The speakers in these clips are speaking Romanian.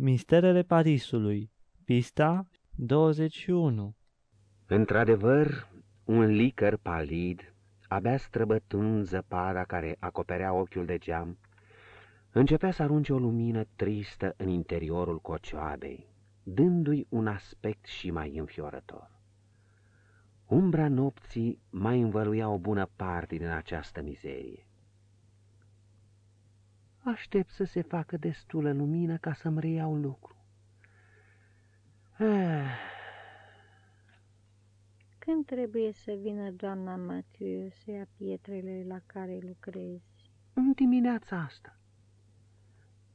Misterele Parisului, pista 21 Într-adevăr, un licăr palid, abia străbătând zăpada care acoperea ochiul de geam, începea să arunce o lumină tristă în interiorul cocioabei, dându-i un aspect și mai înfiorător. Umbra nopții mai învăluia o bună parte din această mizerie. Aștept să se facă destulă lumină ca să-mi reiau lucru. Ah. Când trebuie să vină doamna Mathieu să ia pietrele la care lucrezi? În dimineața asta.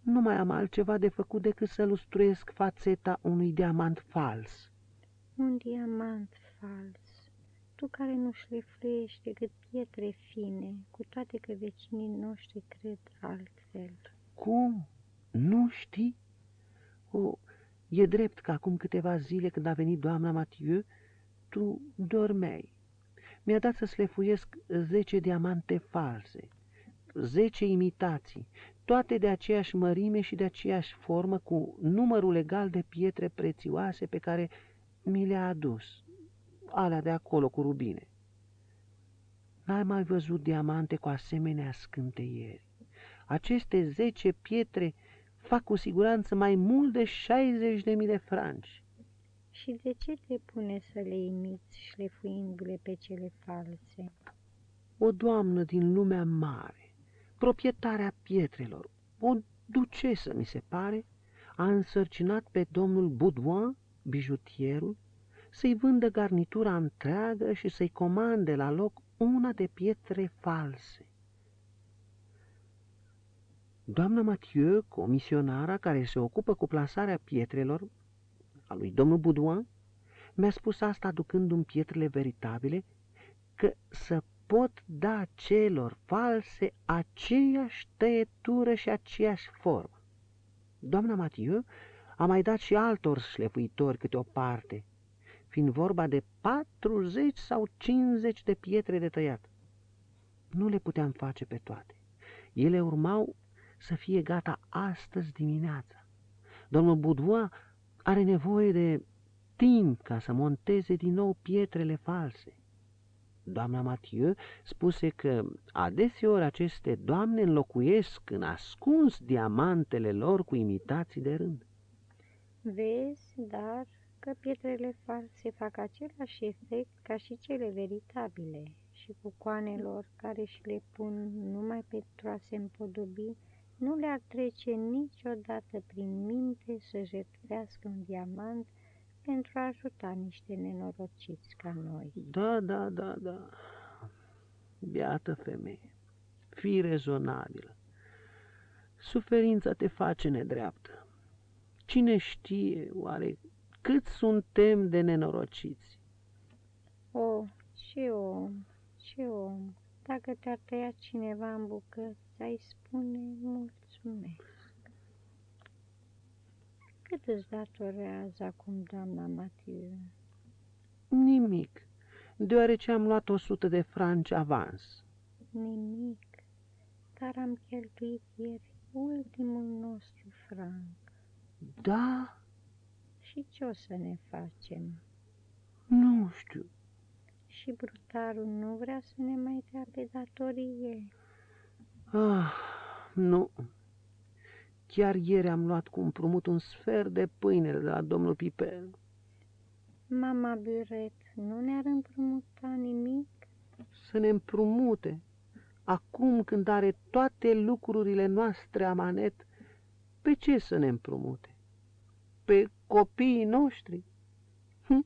Nu mai am altceva de făcut decât să lustruiesc fațeta unui diamant fals. Un diamant fals? Tu care nu șlefluiești decât pietre fine, cu toate că vecinii noștri cred altfel. Cum? Nu știi? O, e drept că acum câteva zile când a venit doamna Mathieu, tu dormeai. Mi-a dat să slefuiesc zece diamante false, zece imitații, toate de aceeași mărime și de aceeași formă, cu numărul legal de pietre prețioase pe care mi le-a adus, alea de acolo cu rubine. N-ai mai văzut diamante cu asemenea scânteieri. Aceste zece pietre fac cu siguranță mai mult de 60.000 de franci. Și de ce te pune să le imiți șlefuindu-le pe cele false? O doamnă din lumea mare, proprietarea pietrelor, o ducesă, mi se pare, a însărcinat pe domnul Baudouin, bijutierul, să-i vândă garnitura întreagă și să-i comande la loc una de pietre false. Doamna Mathieu, comisionara care se ocupă cu plasarea pietrelor, a lui domnul Baudouin, mi-a spus asta aducându-mi pietrele veritabile, că să pot da celor false aceeași tăietură și aceeași formă. Doamna Mathieu a mai dat și altor șlefuitori câte o parte, fiind vorba de 40 sau 50 de pietre de tăiat. Nu le puteam face pe toate. Ele urmau să fie gata astăzi dimineața. Domnul Boudois are nevoie de timp ca să monteze din nou pietrele false. Doamna Mathieu spuse că adeseori aceste doamne înlocuiesc în ascuns diamantele lor cu imitații de rând. Vezi, dar că pietrele false fac același efect ca și cele veritabile și cu coanelor care și le pun numai pentru a se împodobi, nu le-ar trece niciodată prin minte să jertfească un diamant pentru a ajuta niște nenorociți ca noi. Da, da, da, da. Beată femeie, fii rezonabilă. Suferința te face nedreaptă. Cine știe, oare, cât suntem de nenorociți? O, ce om, ce om, dacă te-ar tăia cineva în bucăți, ai spune mulțumesc. Cât îți datorează acum doamna Matiu? Nimic, deoarece am luat o sută de franci avans. Nimic, dar am cheltuit ieri ultimul nostru franc. Da? Și ce o să ne facem? Nu știu. Și brutarul nu vrea să ne mai dea pe datorie? Ah, nu. Chiar ieri am luat cu împrumut un sfert de pâine de la domnul Pipel. Mama Buret nu ne-ar împrumuta nimic? Să ne împrumute, acum când are toate lucrurile noastre amanet, pe ce să ne împrumute? Pe copiii noștri? Hm?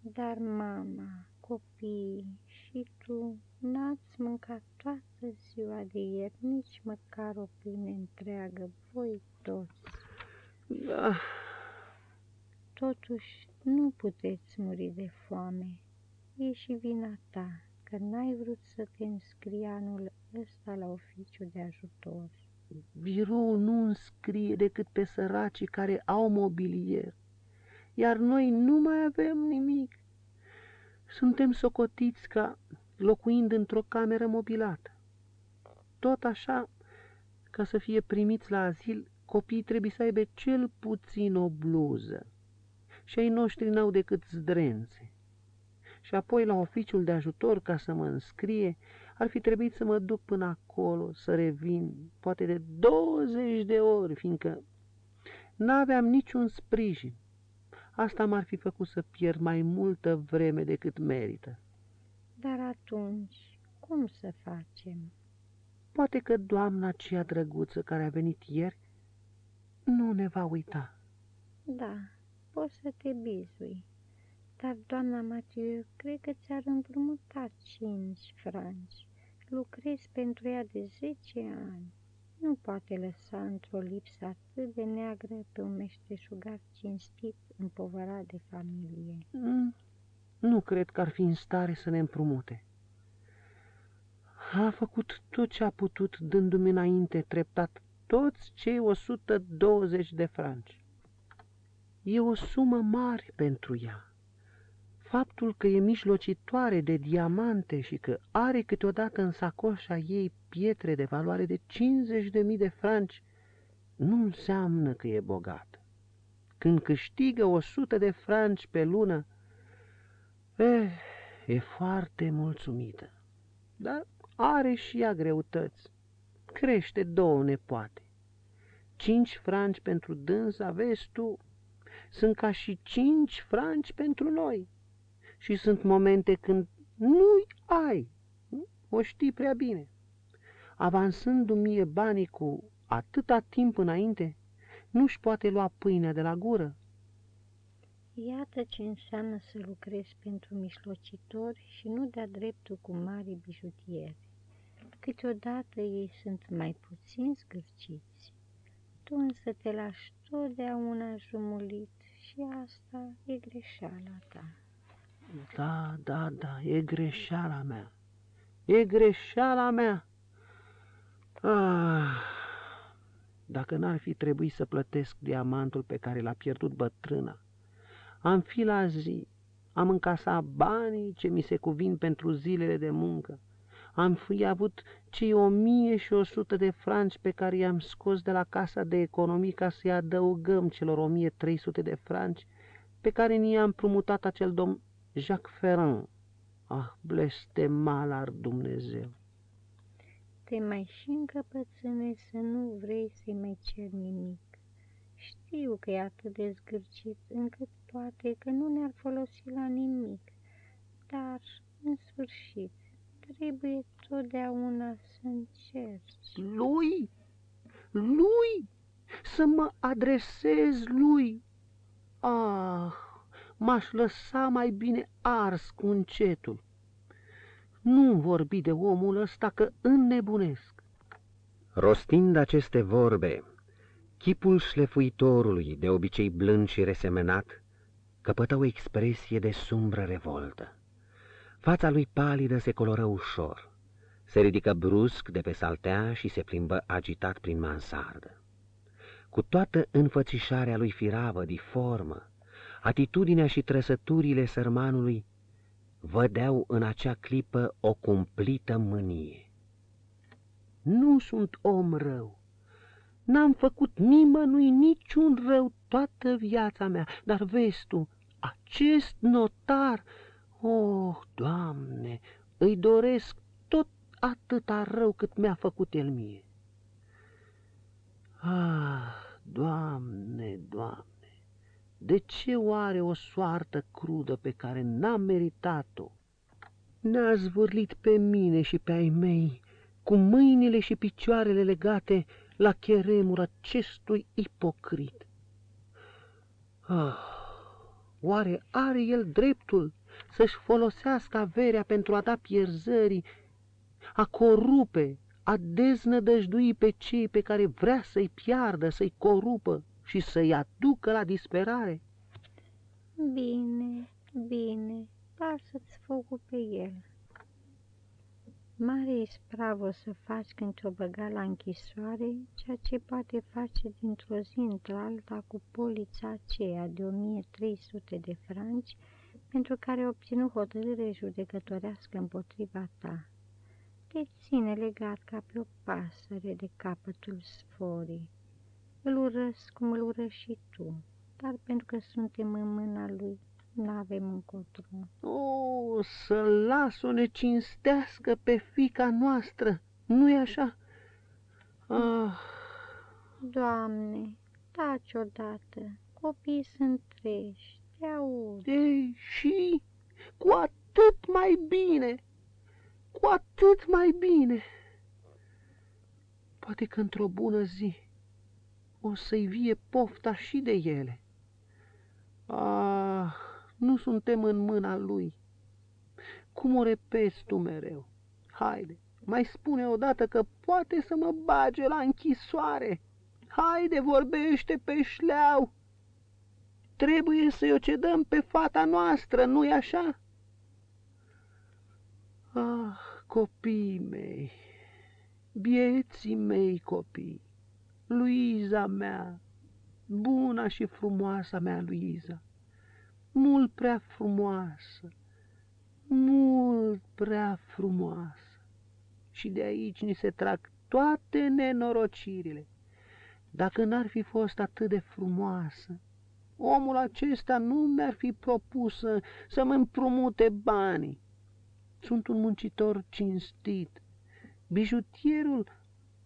Dar, mama, copiii și tu n-ați mâncat toată ziua de ieri, nici măcar o pâine întreagă, voi toți. Da. Totuși, nu puteți muri de foame. E și vina ta, că n-ai vrut să te înscrii anul ăsta la oficiu de ajutor. Biroul nu înscrie decât pe săracii care au mobilier, iar noi nu mai avem nimic. Suntem socotiți ca locuind într-o cameră mobilată. Tot așa, ca să fie primiți la azil copiii trebuie să aibă cel puțin o bluză și ai noștri n-au decât zdrențe. Și apoi la oficiul de ajutor ca să mă înscrie, ar fi trebuit să mă duc până acolo, să revin, poate de 20 de ori, fiindcă n-aveam niciun sprijin. Asta m-ar fi făcut să pierd mai multă vreme decât merită. Dar atunci, cum să facem? Poate că doamna aceea drăguță care a venit ieri nu ne va uita. Da, poți să te bizui. Dar doamna Mathieu, cred că ți-ar împrumuta cinci franci. Lucrezi pentru ea de zece ani. Nu poate lăsa într-o lipsă atât de neagră pe un meșteșugar cinstit împovărat de familie. Mm, nu cred că ar fi în stare să ne împrumute. A făcut tot ce a putut, dându-mi înainte treptat toți cei 120 de franci. E o sumă mare pentru ea. Faptul că e mijlocitoare de diamante și că are câteodată în sacoșa ei pietre de valoare de 50.000 de franci nu înseamnă că e bogată. Când câștigă 100 de franci pe lună, eh, e foarte mulțumită. Dar are și ea greutăți. Crește două nepoate. Cinci franci pentru dânsa, vezi tu, sunt ca și cinci franci pentru noi. Și sunt momente când nu-i ai, o știi prea bine. Avansându-mi mie banii cu atâta timp înainte, nu-și poate lua pâinea de la gură. Iată ce înseamnă să lucrezi pentru mișlocitori și nu de-a dreptul cu mari bijutieri. Câteodată ei sunt mai puțin zgârciți. Tu însă te lași totdeauna jumulit și asta e greșeala ta. Da, da, da, e greșeala mea. E greșeala mea. Ah, dacă n-ar fi trebuit să plătesc diamantul pe care l-a pierdut bătrâna, am fi la zi, am încasat banii ce mi se cuvin pentru zilele de muncă, am fi avut cei o mie și o sută de franci pe care i-am scos de la casa de economii ca să-i adăugăm celor o mie trei sute de franci pe care ni am promutat acel domn Jacques Ferrand. Ah, blestemal ar Dumnezeu! Te mai și încăpățâne să nu vrei să-i mai cer nimic. Știu că e atât de zgârcit încât poate că nu ne-ar folosi la nimic, dar, în sfârșit, trebuie totdeauna să încerci. Lui? Lui? Să mă adresez lui? Ah, m-aș lăsa mai bine ars cu încetul. Nu vorbi de omul ăsta că înnebunesc. Rostind aceste vorbe, chipul șlefuitorului, de obicei blând și resemenat, căpătă o expresie de sumbră revoltă. Fața lui palidă se coloră ușor, se ridică brusc de pe saltea și se plimbă agitat prin mansardă. Cu toată înfățișarea lui firavă, diformă, atitudinea și trăsăturile sărmanului vădeau în acea clipă o cumplită mânie. Nu sunt om rău. N-am făcut nimănui niciun rău toată viața mea, dar vezi tu, acest notar, oh, Doamne, îi doresc tot atâta rău cât mi-a făcut el mie. Ah, Doamne, Doamne! De ce oare o soartă crudă pe care n-am meritat-o? Ne-a zvârlit pe mine și pe ai mei, cu mâinile și picioarele legate la cheremul acestui ipocrit. Ah, oare are el dreptul să-și folosească averea pentru a da pierzării, a corupe, a deznădăjdui pe cei pe care vrea să-i piardă, să-i corupă? Și să-i aducă la disperare? Bine, bine, dar să-ți făcu pe el. Mare ispravă să faci când te-o băga la închisoare, ceea ce poate face dintr-o zi într-alta cu polița aceea de 1300 de franci, pentru care a obținut hotărâre judecătorească împotriva ta. Te ține legat ca pe o pasăre de capătul sforii Îl urăsc cum îl urăști și tu, dar pentru că suntem în mâna lui, n-avem încotro. O, să las-o ne cinstească pe fica noastră, nu-i așa? Ah, Doamne, taci odată, copiii sunt treji, te aud. ei, și cu atât mai bine, cu atât mai bine. Poate că într-o bună zi o să-i vie pofta și de ele. Ah, nu suntem în mâna lui. Cum o repeți tu mereu? Haide, mai spune odată că poate să mă bage la închisoare. Haide, vorbește pe șleau. Trebuie să-i o cedăm pe fata noastră, nu-i așa? Ah, copiii mei, bieții mei copii, Luiza mea, buna și frumoasa mea Luiza, mult prea frumoasă, mult prea frumoasă. Și de aici ni se trag toate nenorocirile. Dacă n-ar fi fost atât de frumoasă, omul acesta nu mi-ar fi propus să, să-mi împrumute banii. Sunt un muncitor cinstit. Bijutierul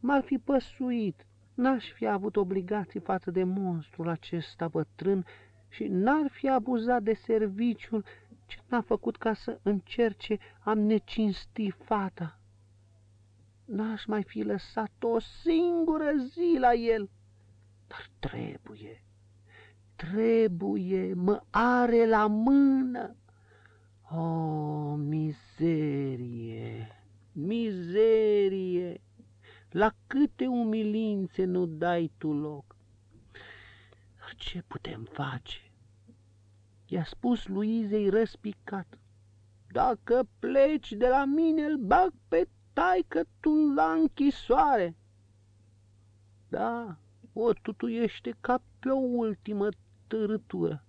m-ar fi păsuit. N-aș fi avut obligații față de monstrul acesta bătrân și n-ar fi abuzat de serviciul ce n-a făcut ca să încerce a necinsti fata. N-aș mai fi lăsat o singură zi la el, dar trebuie, trebuie, mă are la mână. O, mizerie, mizerie, la câte umilințe nu dai tu loc. Dar ce putem face? I-a spus Luizei răspicat. Dacă pleci de la mine, îl bag pe taică tu la închisoare. Da, o tutuiește ca pe o ultimă târâtură.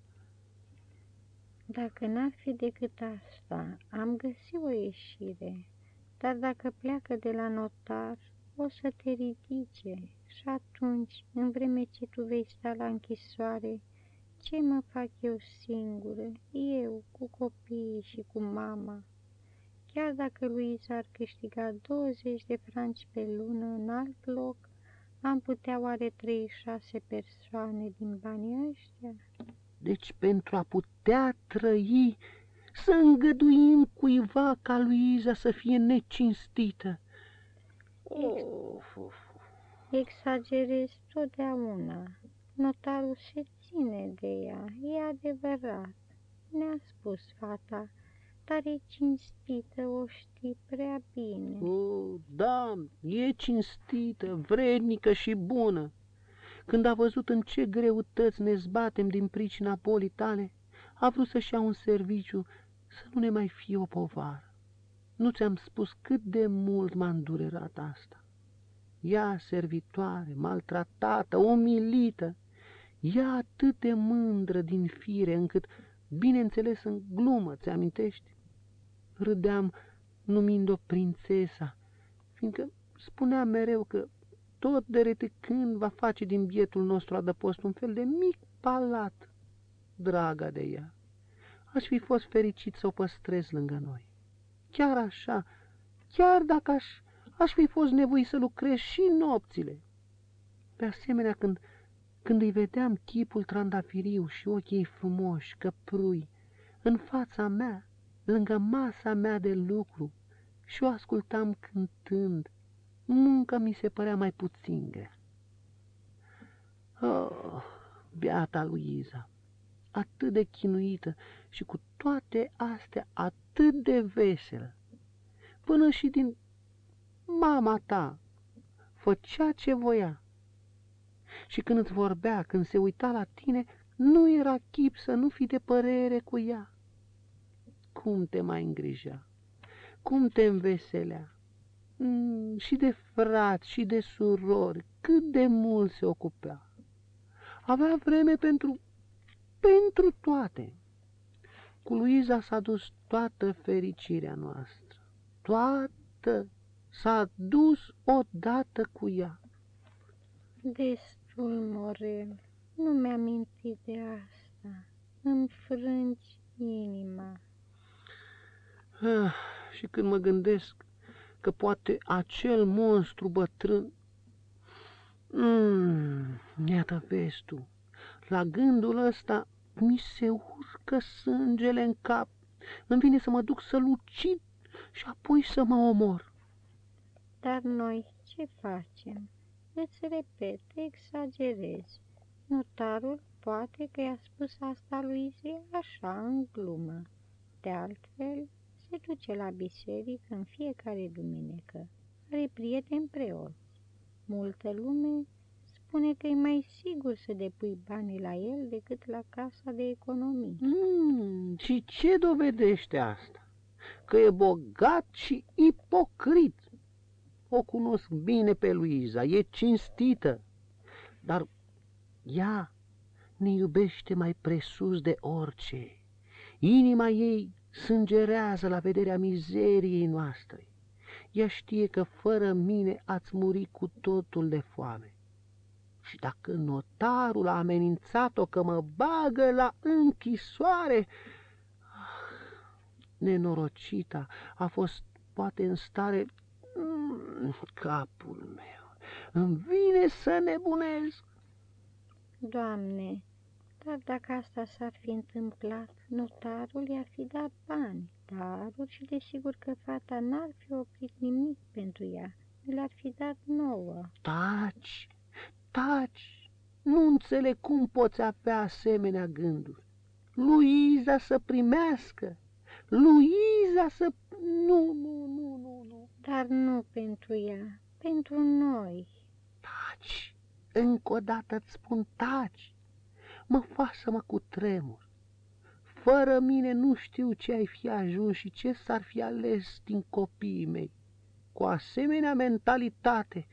Dacă n-ar fi decât asta, am găsit o ieșire, dar dacă pleacă de la notar, o să te ridice și atunci, în vreme ce tu vei sta la închisoare, ce mă fac eu singură, eu, cu copiii și cu mama? Chiar dacă Luisa ar câștiga 20 de franci pe lună în alt loc, am putea oare 36 persoane din banii ăștia? Deci pentru a putea trăi, să îngăduim cuiva ca Luiza să fie necinstită. Of, of. Exagerez totdeauna. Notarul se ține de ea, e adevărat. Ne-a spus fata, dar e cinstită, o știi prea bine. Oh, da, e cinstită, vrednică și bună. Când a văzut în ce greutăți ne zbatem din pricina bolii tale, a vrut să-și ia un serviciu să nu ne mai fie o povară. Nu ți-am spus cât de mult m-a îndurerat asta. Ea, servitoare, maltratată, umilită, ea atât de mândră din fire, încât, bineînțeles, în glumă, ți-amintești? Râdeam numind-o prințesa, fiindcă spunea mereu că tot de când va face din bietul nostru adăpost un fel de mic palat, draga de ea. Aș fi fost fericit să o păstrez lângă noi. Chiar așa, chiar dacă aș, aș fi fost nevoit să lucrez și nopțile. Pe asemenea, când, când îi vedeam chipul trandafiriu și ochii ei frumoși, căprui, în fața mea, lângă masa mea de lucru, și o ascultam cântând, munca mi se părea mai puțin grea. Oh, beata Luiza, atât de chinuită și cu toate astea atât de veselă, până și din mama ta făcea ce voia. Și când îți vorbea, când se uita la tine, nu era chip să nu fi de părere cu ea. Cum te mai îngrija? Cum te înveselea? Mm, și de frați și de surori, cât de mult se ocupea. Avea vreme pentru, pentru toate. Cu Luiza s-a dus toată fericirea noastră. Toată s-a dus odată cu ea. Birusul Morel, nu mi-am mintit de asta. Îmi frângi inima. Ah, și când mă gândesc că poate acel monstru bătrân... Mm, iată vezi tu, la gândul ăsta mi se urcă sângele în cap. Îmi vine să mă duc să-l ucid și apoi să mă omor. Dar noi ce facem? Îți repet, exagerezi. Notarul poate că i-a spus asta lui Zi așa, în glumă. De altfel, se duce la biserică în fiecare duminică. Are prieteni preoți. Multă lume spune că e mai sigur să depui banii la el decât la casa de economii. Mm, și ce dovedește asta? Că e bogat și ipocrit. O cunosc bine pe Luiza, e cinstită, dar ea ne iubește mai presus de orice. Inima ei sângerează la vederea mizeriei noastre. Ea știe că fără mine ați muri cu totul de foame. Și dacă notarul a amenințat-o că mă bagă la închisoare, ah, nenorocita a fost poate în stare... Mm, capul meu, îmi vine să nebunez. Doamne, dar dacă asta s-ar fi întâmplat, notarul i-ar fi dat bani, daruri și desigur că fata n-ar fi oprit nimic pentru ea, le-ar fi dat nouă. Taci, taci, nu înțeleg cum poți avea asemenea gânduri. Luiza să primească, Luiza să... Nu, nu, nu, nu, nu. Dar nu pentru ea, pentru noi. Taci, încă o dată îți spun taci mă fac să mă cutremur. Fără mine nu știu ce ai fi ajuns și ce s-ar fi ales din copiii mei. Cu asemenea mentalitate.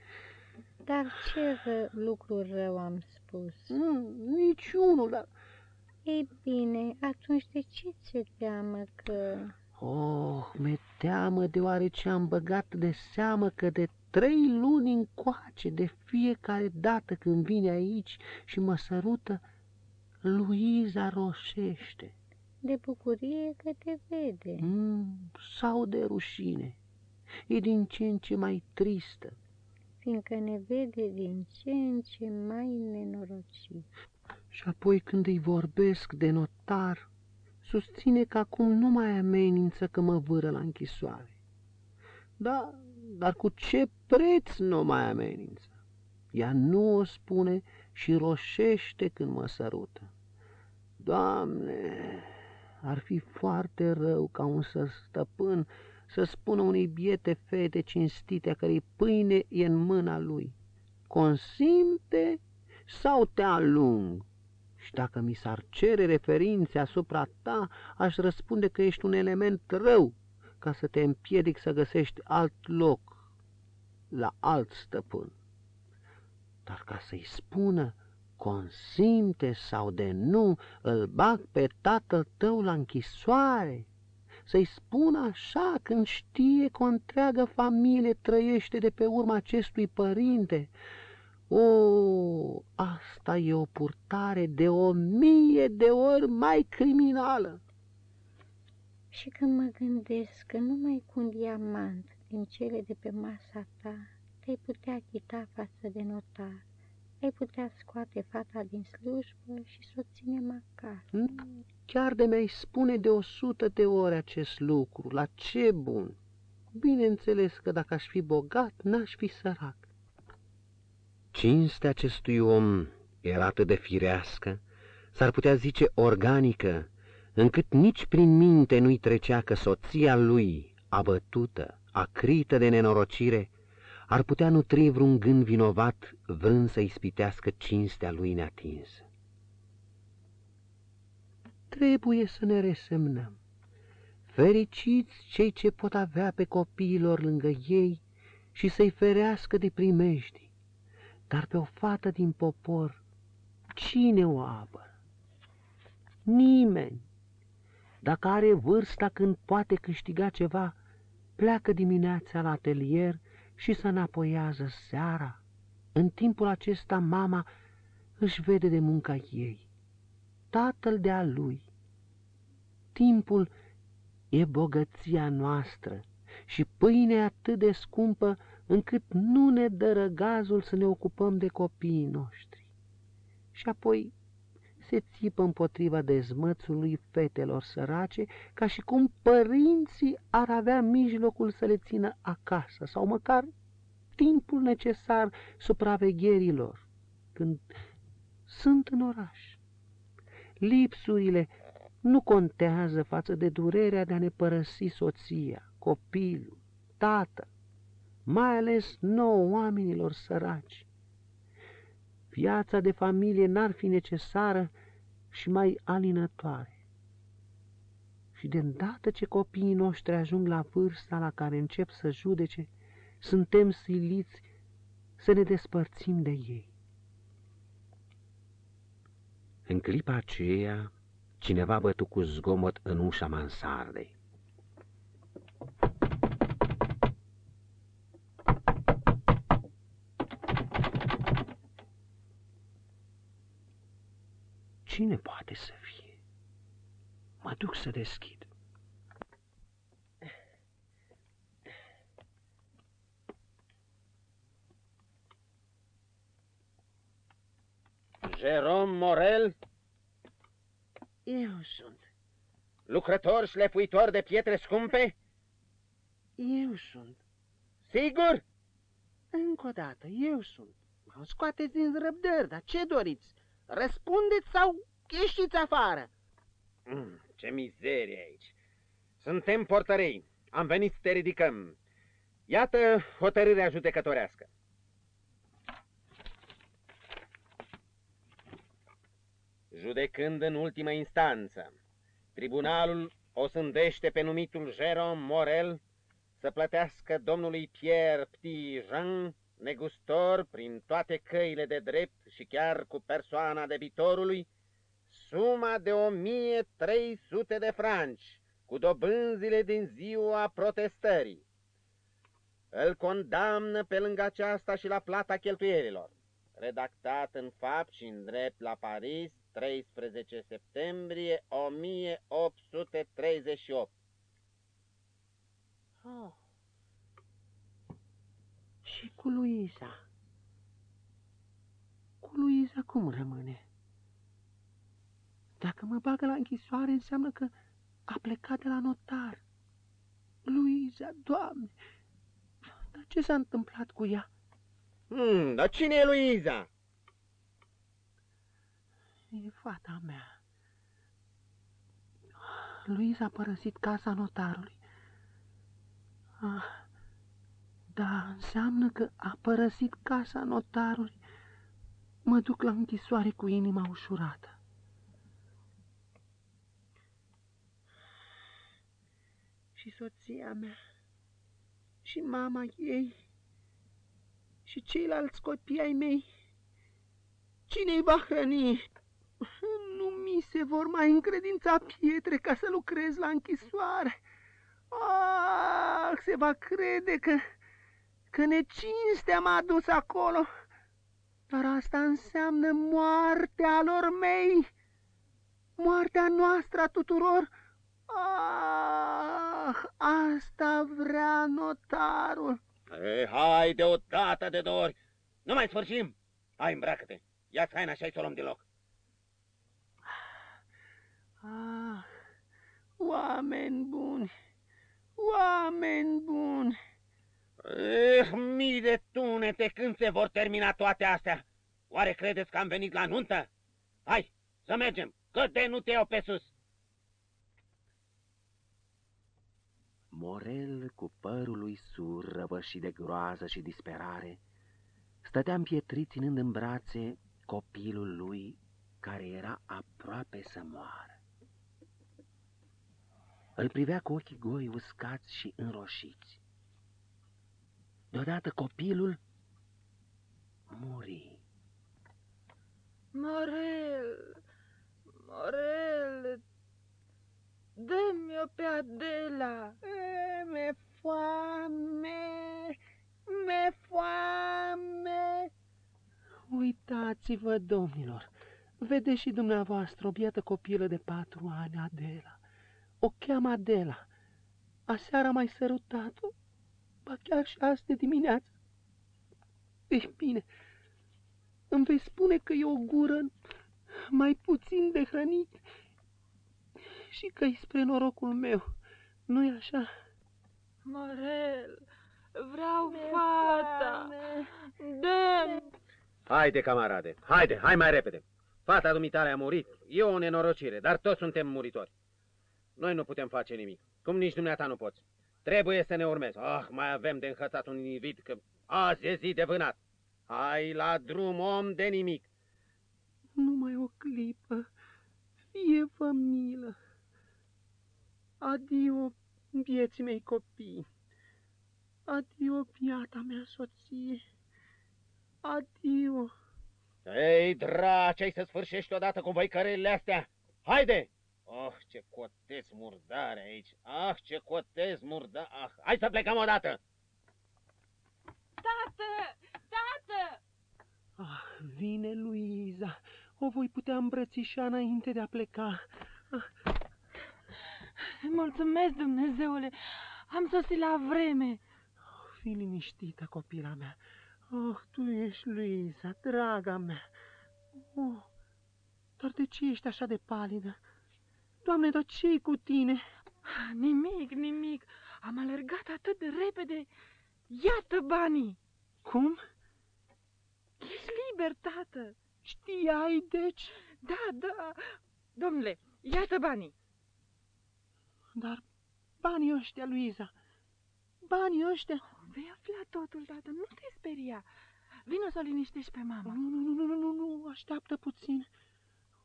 Dar ce ră, lucru rău am spus? Mm, niciunul, dar... Ei bine, atunci de ce ți-e teamă că... Oh, mi-e teamă deoarece am băgat de seamă că de trei luni încoace, de fiecare dată când vine aici și mă sărută, Luiza roșește. De bucurie că te vede. Mm, sau de rușine. E din ce în ce mai tristă. Fiindcă ne vede din ce în ce mai nenorocit. Și apoi când îi vorbesc de notar, susține că acum nu mai amenință că mă vâră la închisoare. Da, dar cu ce preț nu mai amenință? Ea nu o spune și roșește când mă sărută. Doamne, ar fi foarte rău ca un stăpân să spună unei biete fete cinstite a cărei pâine e în mâna lui. Consimte sau te alung? Și dacă mi s-ar cere referințe asupra ta, aș răspunde că ești un element rău ca să te împiedic să găsești alt loc la alt stăpân. Dar ca să-i spună consimte sau de nu, îl bag pe tatăl tău la închisoare. Să-i spun așa când știe că o întreagă familie trăiește de pe urma acestui părinte. O, asta e o purtare de o mie de ori mai criminală. Și când mă gândesc că numai cu un diamant din cele de pe masa ta te-ai putea chita față de notar, ai putea scoate fata din slujbă și să o ținem acasă. Hmm? Chiar de mi-ai spune de o sută de ori acest lucru, la ce bun! Bineînțeles că dacă aș fi bogat, n-aș fi sărac. Cinstea acestui om era atât de firească, s-ar putea zice organică, încât nici prin minte nu-i trecea că soția lui, abătută, acrită de nenorocire, ar putea nutri vreun gând vinovat vrând să ispitească cinstea lui neatinsă. Trebuie să ne resemnăm. Fericiți cei ce pot avea pe copiilor lângă ei și să-i ferească de primejdi, dar pe o fată din popor, cine o apără? Nimeni. Dacă are vârsta când poate câștiga ceva, pleacă dimineața la atelier și să înapoiază seara. În timpul acesta mama își vede de munca ei, tatăl de a lui. Timpul e bogăția noastră și pâinea atât de scumpă încât nu ne dă răgazul să ne ocupăm de copiii noștri. Și apoi se țipă împotriva dezmățului fetelor sărace, ca și cum părinții ar avea mijlocul să le țină acasă sau măcar timpul necesar supravegherilor când sunt în oraș. Lipsurile nu contează față de durerea de a ne părăsi soția, copilul, tată, mai ales nouă oamenilor săraci. Viața de familie n-ar fi necesară și mai alinătoare. Și de îndată ce copiii noștri ajung la vârsta la care încep să judece, suntem siliți să ne despărțim de ei. În clipa aceea, cineva bătu cu zgomot în ușa mansardei. Cine poate să fie? Mă duc să deschid. Jerome Morel, Eu sunt, lucrător șlefuitor de pietre scumpe? eu sunt, Sigur? încă o dată, eu sunt. Mă scoateți din răbdări, dar ce doriți? Răspundeți sau ieșiți afară? Mm, ce mizerie aici! Suntem portărei. Am venit să te ridicăm. Iată hotărârea judecătorească. Judecând în ultimă instanță, tribunalul o sândește pe numitul Jérôme Morel să plătească domnului Pierre Petit-Jean, negustor prin toate căile de drept și chiar cu persoana debitorului, suma de 1300 de franci, cu dobânzile din ziua protestării. Îl condamnă pe lângă aceasta și la plata cheltuielilor. Redactat în fapt și în drept la Paris, 13 septembrie 1838. Oh. Și cu Luiza? Cu Luiza cum rămâne? Dacă mă bagă la închisoare, înseamnă că a plecat de la notar. Luiza, Doamne, dar ce s-a întâmplat cu ea? Hmm, dar cine e Luiza? E fata mea. Luiza a părăsit casa notarului. Ah, da, înseamnă că a părăsit casa notarului. Mă duc la închisoare cu inima ușurată. Și soția mea, și mama ei, și ceilalți copii ai mei, cine-i va hrăni? Nu mi se vor mai încredința pietre ca să lucrez la închisoare. Ah, se va crede că, că necinstea m-a dus acolo. Dar asta înseamnă moartea lor mei, moartea noastră a tuturor. Ah, asta vrea notarul. E, hai de o dată de două ori. Nu mai sfârșim. Hai, îmbracă-te. Ia-ți haina și hai să o luăm din loc. Ah, oameni buni, oameni buni. Eh, mii de tunete când se vor termina toate astea. Oare credeți că am venit la nuntă? Hai, să mergem, că de nu te iau pe sus. Morel, cu părul lui sur, răvășit de groază și disperare, stătea împietrit ținând în brațe copilul lui care era aproape să moară. Îl privea cu ochii goi uscați și înroșiți. Deodată copilul muri. Morel, Morel, dă-mi-o pe Adela. E, mi-e foame, mi-e foame. Uitați-vă, domnilor, vedeți și dumneavoastră o bietă copilă de patru ani, Adela. O cheamă Adela. Aseară am mai sărutat-o, ba chiar și azi de dimineață. Ei bine, îmi vei spune că e o gură mai puțin de hrănit și că-i spre norocul meu. Nu-i așa? Morel, vreau fata. dă Haide, camarade, haide, hai mai repede. Fata dumitale a murit, e o nenorocire, dar toți suntem muritori. Noi nu putem face nimic, cum nici dumneata nu poți. Trebuie să ne urmezi. Ah, mai avem de înhățat un individ, că azi e zi de vânat. Hai la drum, om de nimic. Numai o clipă, fie-vă milă. Adio, vieții mei copii. Adio, piata mea soție. Adio. Ei, draci, ai să sfârșești odată cu văicărelile astea. Haide! Oh, ce cotez murdare aici! Ah, ce cotez murdare! Ah, hai să plecăm odată! Tată! Tată! Ah, vine Luiza. O voi putea îmbrățișa înainte de a pleca. Ah, Mulțumesc, Dumnezeule! Am sosit la vreme. fi liniștită, copila mea. Oh, tu ești Luiza, draga mea. Oh, dar de ce ești așa de palidă? Doamne, dar ce cu tine? Nimic, nimic. Am alergat atât de repede. Iată banii. Cum? Ești liber, tată. Știai, deci? Da, da. Domnule, iată banii. Dar banii ăștia, Luiza, banii ăștia... Vei afla totul, tată, nu te speria. Vino să o liniștești pe mama. Nu, nu, nu, nu, nu, nu, așteaptă puțin.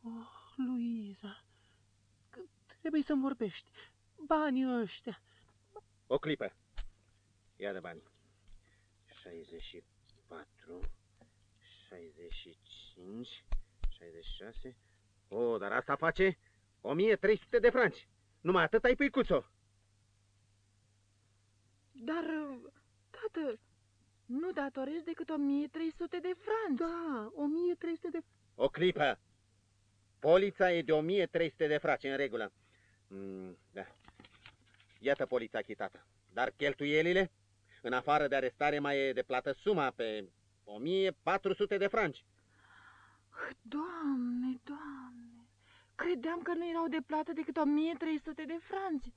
Oh, Luiza, că trebuie să-mi vorbești. Banii ăștia. O clipă. Ia de bani. 64, 65, 66... O, dar asta face 1300 de franci. Numai atât ai pâicuțo. Dar, tată, nu datorezi decât 1300 de franci. Da, 1300 de... O clipă. Polița e de 1300 de fraci, în regulă. Mm, da. Iată polița achitată. Dar cheltuielile? În afară de arestare mai e de plată suma pe 1400 de franci. Doamne, doamne, credeam că nu erau de plată decât 1300 de franci.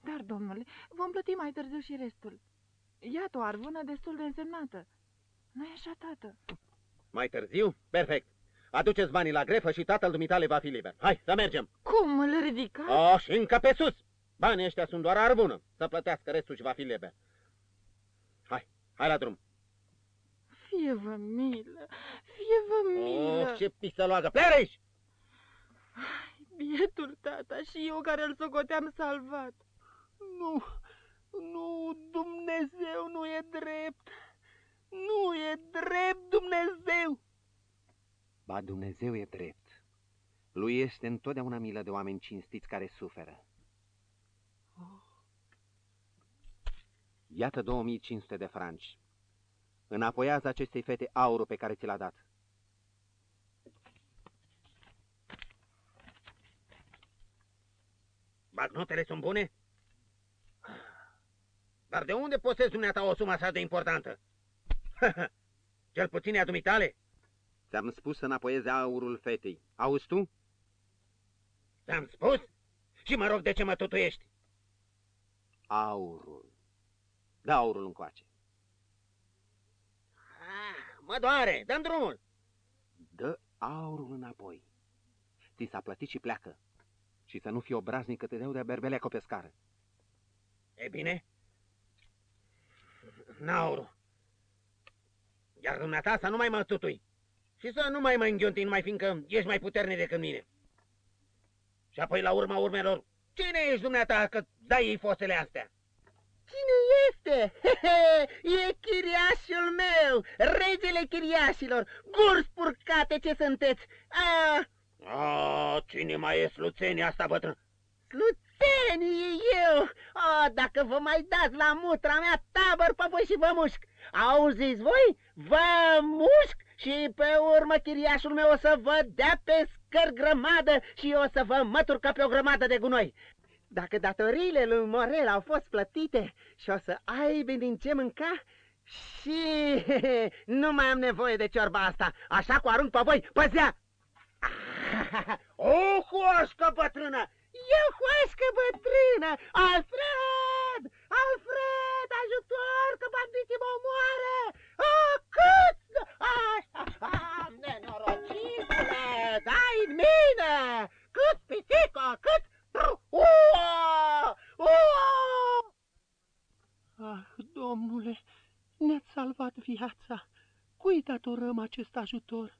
Dar, domnule, vom plăti mai târziu și restul. Iată o arvună destul de însemnată. Nu-i așa, tată? Mai târziu? Perfect. Aduceți banii la grefă și tatăl dumitale va fi liber. Hai, să mergem. Cum îl ridicați? O, și încă pe sus. Banii ăștia sunt doar arvună. Să plătească restul și va fi liber. Hai, hai la drum. Fie-vă milă, fie-vă milă. Oh, ce pisăloagă. Plecă aici! Bietul tata și eu care îl socoteam salvat. Nu, nu, Dumnezeu nu e drept. Nu e drept, Dumnezeu. Ba, Dumnezeu e drept. Lui este întotdeauna milă de oameni cinstiți care suferă. Iată 2500 de franci. Înapoiază acestei fete aurul pe care ți l-a dat. Bagnotele sunt bune? Dar de unde posezi dumneata o sumă așa de importantă? Cel puțin e a dumitale? Ți-am spus să înapoieze aurul fetei. Auzi tu? Ți-am spus? Și mă rog de ce mă tutuiești? Aurul. Da aurul încoace. Ah, mă doare, dăm drumul. Dă aurul înapoi. Ți s-a plătit și pleacă. Și să nu fii obraznic că te dau de berbeleacă pe scară. E bine? Nauru. Iar dumneata să nu mai mă tutui. Și să nu mai mă înghionti numai fiindcă ești mai puternic decât mine. Și apoi la urma urmelor, cine ești dumneata că dai ei fostele astea? Cine este? e chiriașul meu, regele chiriașilor, guri spurcate ce sunteți. Ah, A, cine mai e sluțenia asta bătrân? Sluțenii eu! Oh, dacă vă mai dați la mutra mea tabăr pe voi și vă mușc! Auziți voi? Vă mușc și pe urmă chiriașul meu o să vă dea pe scări grămadă și o să vă mătur ca pe o grămadă de gunoi. Dacă datoriile lui Morel au fost plătite și o să aibă din ce mânca, și nu mai am nevoie de ciorba asta, așa cu arunc pe voi, păzea! O hoșcă bătrână! E hoșcă bătrână! Alfred! Alfred, ajutor, că bandiții mă omoară! O, cât? Așa, nenorocitule, dai în mine! Cât, pitico, cât? Ua! Ua! Ah, domnule, ne-ați salvat viața. Cui datorăm acest ajutor?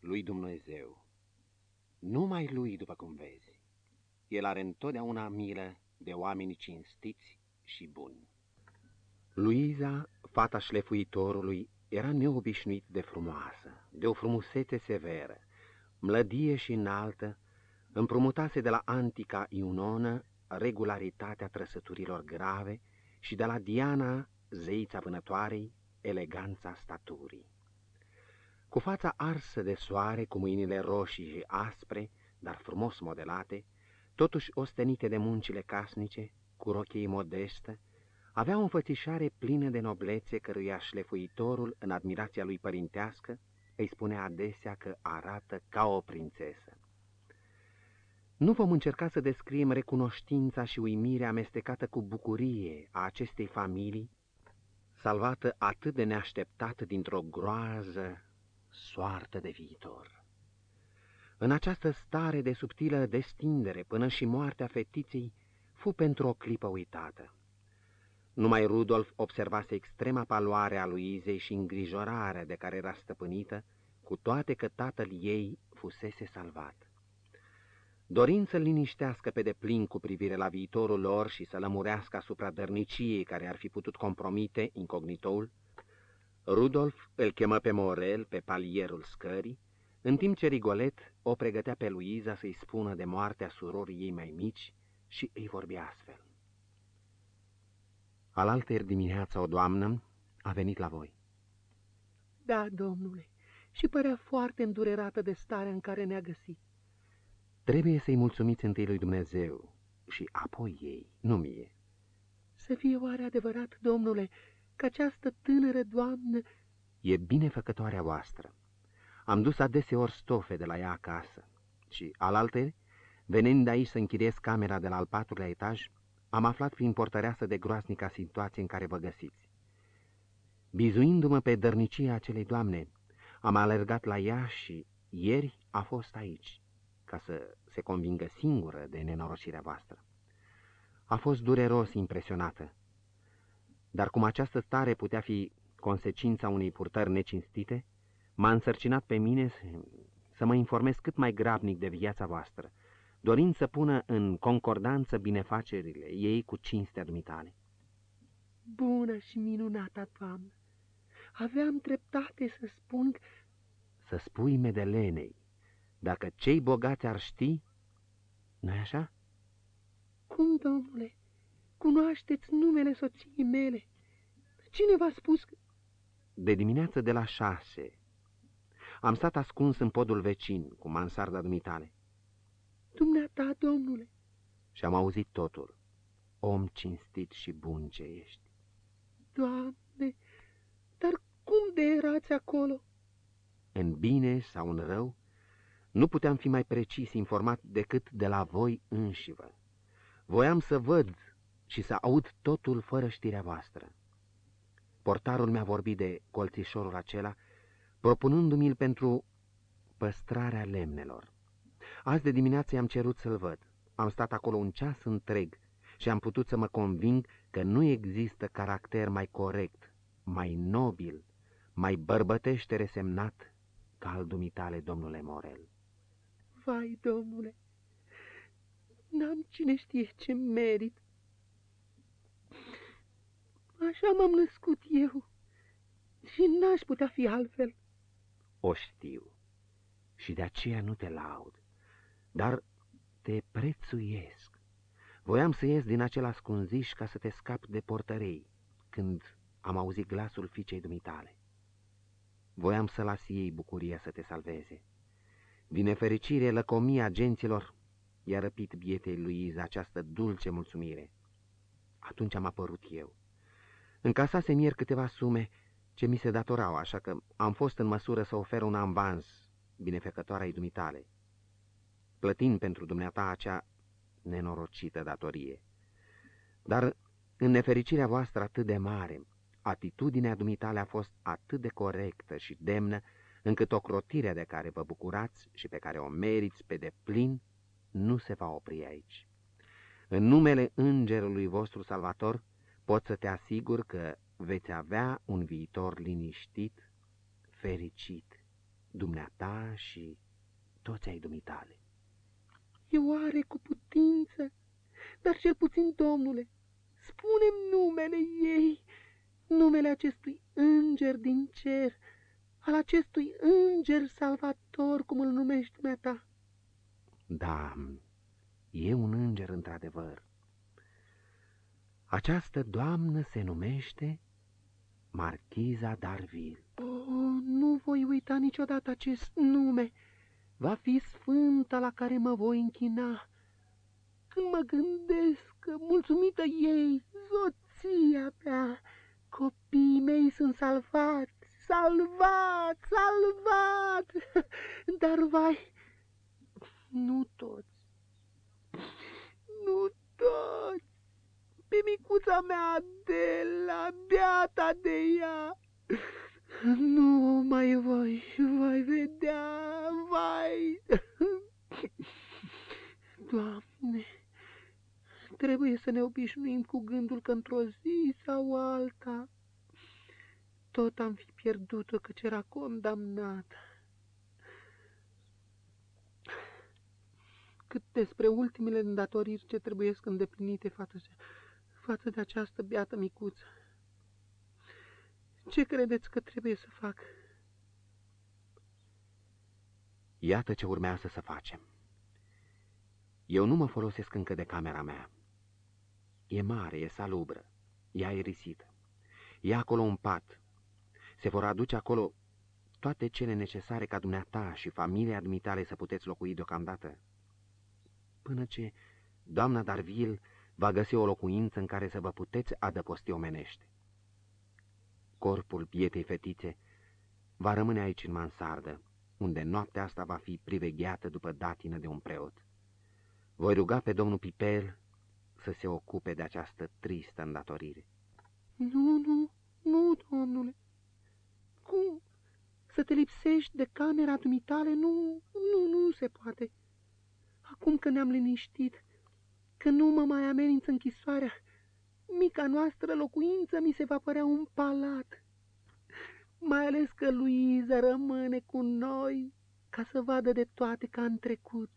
Lui Dumnezeu. Numai lui, după cum vezi. El are întotdeauna milă de oameni cinstiți și buni. Luiza, fata șlefuitorului, era neobișnuit de frumoasă, de o frumusețe severă, mlădie și înaltă, împrumutase de la antica Iunonă regularitatea trăsăturilor grave și de la Diana, zeița vânătoarei, eleganța staturii. Cu fața arsă de soare, cu mâinile roșii și aspre, dar frumos modelate, totuși ostenite de muncile casnice, cu rochii modestă, avea o înfățișare plină de noblețe căruia șlefuitorul, în admirația lui părintească, îi spune adesea că arată ca o prințesă. Nu vom încerca să descriem recunoștința și uimirea amestecată cu bucurie a acestei familii, salvată atât de neașteptat dintr-o groază soartă de viitor. În această stare de subtilă destindere până și moartea fetiței fu pentru o clipă uitată. Numai Rudolf observase extrema paloare a Luizei și îngrijorarea de care era stăpânită, cu toate că tatăl ei fusese salvat. Dorind să-l liniștească pe deplin cu privire la viitorul lor și să lămurească asupra dărniciei care ar fi putut compromite incognitoul, Rudolf îl chemă pe Morel pe palierul scării, în timp ce Rigolet o pregătea pe Luiza să-i spună de moartea surorii ei mai mici și îi vorbea astfel. Alaltă dimineața o doamnă a venit la voi. Da, domnule, și părea foarte îndurerată de starea în care ne-a găsit. Trebuie să-i mulțumiți întâi lui Dumnezeu și apoi ei, nu mie. Să fie oare adevărat, domnule, că această tânără doamnă... E binefăcătoarea voastră. Am dus adeseori stofe de la ea acasă și, alaltă, venind aici să închiriez camera de la al patrulea etaj, am aflat prin portăreasă de groaznica situație în care vă găsiți. Bizuindu-mă pe dărnicia acelei doamne, am alergat la ea și ieri a fost aici, ca să se convingă singură de nenorocirea voastră. A fost dureros impresionată, dar cum această stare putea fi consecința unei purtări necinstite, m-a însărcinat pe mine să mă informez cât mai grabnic de viața voastră, dorind să pună în concordanță binefacerile ei cu cinstea dumitale. Bună și minunata doamnă! Aveam dreptate să spun că... Să spui Medelenei, dacă cei bogați ar ști, nu așa? Cum, domnule? Cunoașteți numele soției mele? Cine v-a spus că... De dimineață de la șase. Am stat ascuns în podul vecin, cu mansarda dumitale. Dumneata, domnule. Și am auzit totul. Om cinstit și bun ce ești. Doamne, dar cum de erați acolo? În bine sau în rău, nu puteam fi mai precis informat decât de la voi înșivă. Voiam să văd și să aud totul fără știrea voastră. Portarul mi-a vorbit de colțișorul acela, propunându-mi-l pentru păstrarea lemnelor. Azi de dimineață i-am cerut să-l văd. Am stat acolo un ceas întreg și am putut să mă conving că nu există caracter mai corect, mai nobil, mai bărbătește resemnat ca al dumitale, domnule Morel. Vai, domnule, n-am cine știe ce merit Așa m-am născut eu și n-aș putea fi altfel. O știu și de aceea nu te laud, dar te prețuiesc. Voiam să ies din acel ascunziș ca să te scap de portărei, când am auzit glasul fiicei dumitale. voiam să las ei bucuria să te salveze. Din nefericire, lăcomia agenților i-a răpit bietei lui Iza această dulce mulțumire. Atunci am apărut eu. Încasasem ieri câteva sume ce mi se datorau, așa că am fost în măsură să ofer un ambans binefecătoarei dumitale, plătind pentru dumneata acea nenorocită datorie. Dar în nefericirea voastră atât de mare, atitudinea dumitale a fost atât de corectă și demnă, încât ocrotirea de care vă bucurați și pe care o meriți pe deplin nu se va opri aici. În numele Îngerului vostru Salvator pot să te asigur că veți avea un viitor liniștit, fericit, dumneata și toți ai dumitale. E oare cu putință? Dar cel puțin, domnule, spunem numele ei, numele acestui înger din cer, al acestui înger salvator, cum îl numești dumneata. Da, e un înger într-adevăr. Această doamnă se numește Marchiza Darville. Oh, nu voi uita niciodată acest nume. Va fi sfânta la care mă voi închina. Când mă gândesc că, mulțumită ei, soția mea, copiii mei sunt salvați, salvați, salvați, dar vai, nu toți, nu toți. Pe micuța mea Adela, beata de ea, nu mai voi, voi vedea, vai. Doamne, trebuie să ne obișnuim cu gândul că într-o zi sau alta tot am fi pierdut-o căci era condamnată. cât despre ultimele îndatoriri ce trebuie să îndeplinite față, față de această biată micuță. Ce credeți că trebuie să fac? Iată ce urmează să facem. Eu nu mă folosesc încă de camera mea. E mare, e salubră, e aerisită. E acolo un pat. Se vor aduce acolo toate cele necesare ca dumneata și familia dumitale să puteți locui deocamdată până ce doamna Darville va găsi o locuință în care să vă puteți adăposti omenește. Corpul bietei fetițe va rămâne aici în mansardă, unde noaptea asta va fi privegheată după datină de un preot. Voi ruga pe domnul Pipel să se ocupe de această tristă îndatorire. Nu, nu, nu, domnule. Cum? Să te lipsești de camera dumitale? Nu, nu, nu se poate. Acum că ne-am liniștit, că nu mă mai amenință închisoarea, mica noastră locuință mi se va părea un palat. Mai ales că Luiza rămâne cu noi ca să vadă de toate ca în trecut.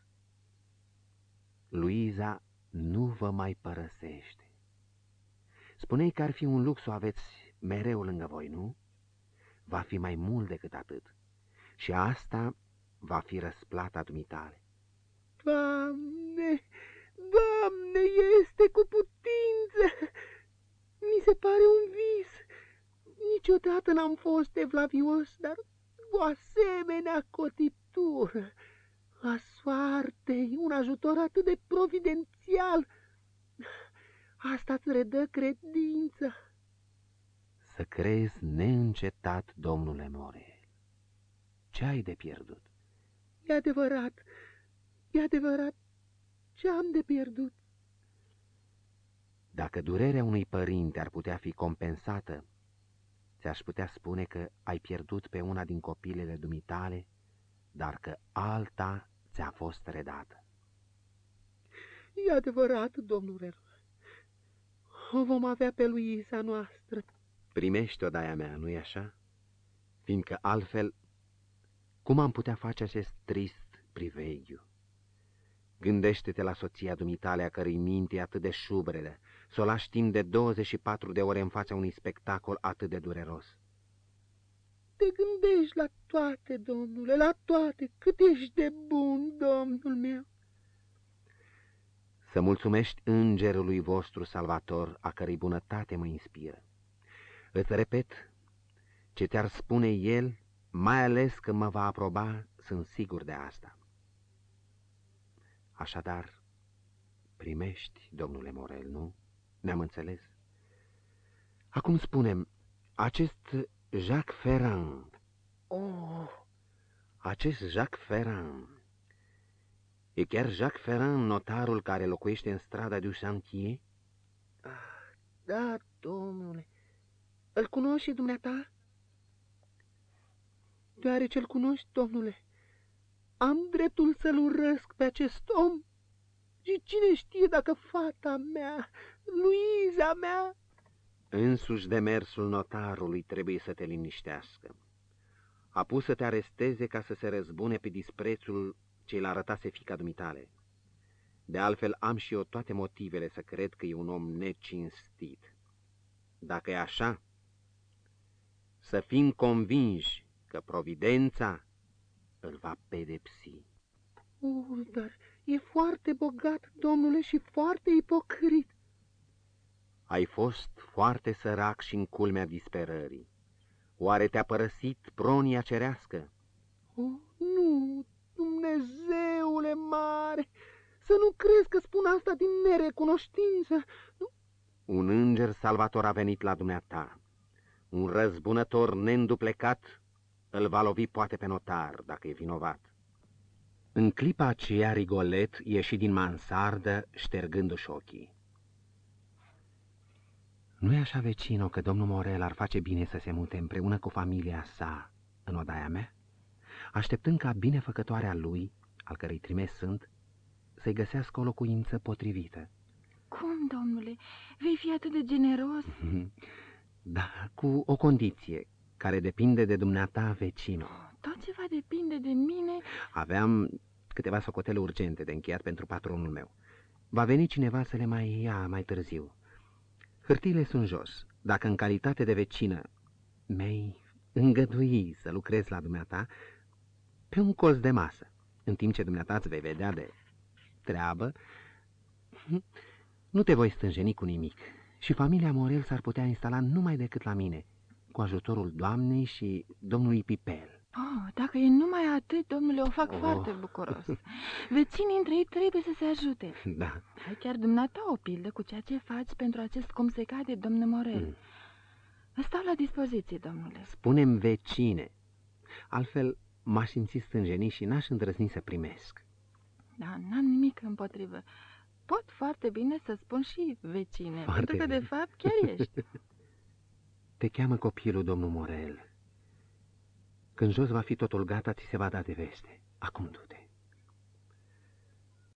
Luiza nu vă mai părăsește. Spuneai că ar fi un lux să o aveți mereu lângă voi, nu? Va fi mai mult decât atât. Și asta va fi răsplata dumitale. Doamne, Doamne, este cu putință! Mi se pare un vis. Niciodată n-am fost evlavios, dar o asemenea cotitură a soartei, un ajutor atât de providențial. Asta îți redă credință. Să crezi neîncetat, domnule Morel. Ce ai de pierdut? E adevărat, E adevărat, ce am de pierdut? Dacă durerea unui părinte ar putea fi compensată, ți-aș putea spune că ai pierdut pe una din copilele dumitale, dar că alta ți-a fost redată. E adevărat, domnule, o vom avea pe Luisa noastră. Primește-o daia mea, nu-i așa? Fiindcă altfel, cum am putea face acest trist priveghiu? Gândește-te la soția dumitale a cărei minte e atât de șubrele, să o lași timp de 24 de ore în fața unui spectacol atât de dureros. Te gândești la toate, domnule, la toate, cât ești de bun, domnul meu. Să mulțumești îngerului vostru salvator, a cărei bunătate mă inspiră. Îți repet, ce ți-ar spune el mai ales că mă va aproba, sunt sigur de asta. Așadar, primești, domnule Morel, nu? Ne-am înțeles? Acum spunem, acest Jacques Ferrand, oh, acest Jacques Ferrand, e chiar Jacques Ferrand, notarul care locuiește în strada du Chantier? Ah, da, domnule, îl cunoști și dumneata? Deoarece îl cunoști, domnule, am dreptul să-l urăsc pe acest om și cine știe dacă fata mea, Luiza mea... Însuși demersul notarului trebuie să te liniștească. A pus să te aresteze ca să se răzbune pe disprețul ce l arătase fica dumitale. De altfel am și eu toate motivele să cred că e un om necinstit. Dacă e așa, să fim convinși că providența îl va pedepsi. Uh, dar e foarte bogat, domnule, și foarte ipocrit. Ai fost foarte sărac și în culmea disperării. Oare te-a părăsit pronia cerească? Oh, nu, Dumnezeule mare, să nu crezi că spun asta din nerecunoștință. Nu? Un înger salvator a venit la dumneata. Un răzbunător neînduplecat îl va lovi poate pe notar, dacă e vinovat. În clipa aceea, Rigolet ieși din mansardă, ștergându-și ochii. Nu-i așa, vecino, că domnul Morel ar face bine să se mute împreună cu familia sa în odaia mea? Așteptând ca binefăcătoarea lui, al cărei trimes sunt, să-i găsească o locuință potrivită. Cum, domnule? Vei fi atât de generos? Da, cu o condiție, care depinde de dumneata vecino. Tot ce va depinde de mine... Aveam câteva socotele urgente de încheiat pentru patronul meu. Va veni cineva să le mai ia mai târziu. Hârtiile sunt jos. Dacă în calitate de vecină mei îngădui să lucrez la dumneata, pe un colț de masă, în timp ce dumneata îți vei vedea de treabă, nu te voi stânjeni cu nimic și familia Morel s-ar putea instala numai decât la mine, cu ajutorul doamnei și domnului Pipel. Oh, dacă e numai atât, domnule, o fac oh. foarte bucuros. Vecinii între ei trebuie să se ajute. Da. Ai chiar dumneata o pildă cu ceea ce faci pentru acest cum se cade, domnule Morel. Mm. Stau la dispoziție, domnule. Spunem vecine. Altfel m-aș simți stânjenit și n-aș îndrăzni să primesc. Da, n-am nimic împotrivă. Pot foarte bine să spun și vecine, foarte pentru că, bine. de fapt, chiar ești. Te cheamă copilul, domnul Morel. Când jos va fi totul gata, ți se va da de veste. Acum du-te.